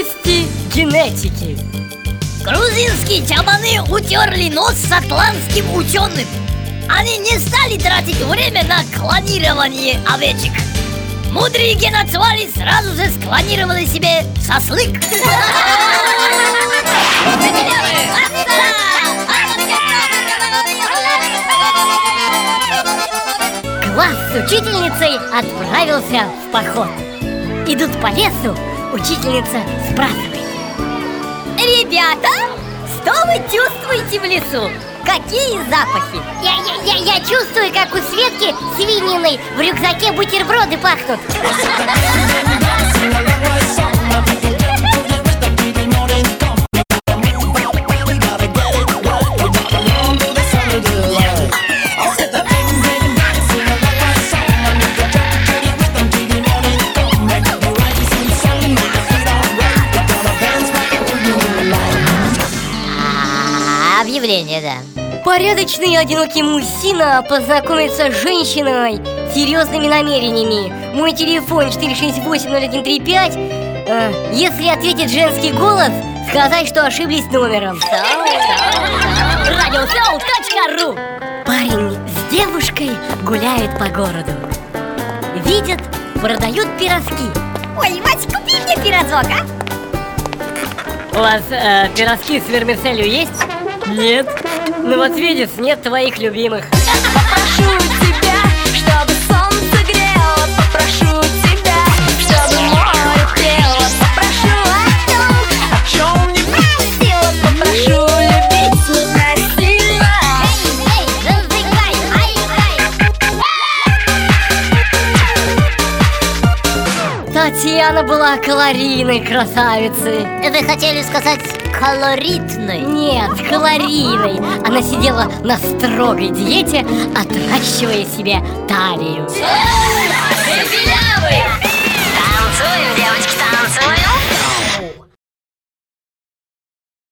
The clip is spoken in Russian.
Новости генетики. Грузинские чабаны утерли нос с атлантским ученым. Они не стали тратить время на клонирование овечек. Мудрые геноцвали сразу же склонировали себе сослык Класс с учительницей отправился в поход. Идут по лесу, учительница спрашивает. Ребята, что вы чувствуете в лесу? Какие запахи? Я, я, я, я чувствую, как у Светки свининой в рюкзаке бутерброды пахнут. объявление, да. Порядочный одинокий мужчина познакомится с женщиной с серьезными намерениями. Мой телефон 4680135. Э, если ответит женский голос, сказать, что ошиблись номером. Радиосоу.ру Парень с девушкой гуляет по городу. Видят, продают пирожки. Ой, Вась, купи мне пирожок, а? У вас э, пирожки с вермишелью есть? Нет. Ну вот видишь, нет твоих любимых. Попрошу Татьяна была калорийной красавицей. Вы хотели сказать колоритной? Нет, калорийной. Она сидела на строгой диете, отращивая себе талию.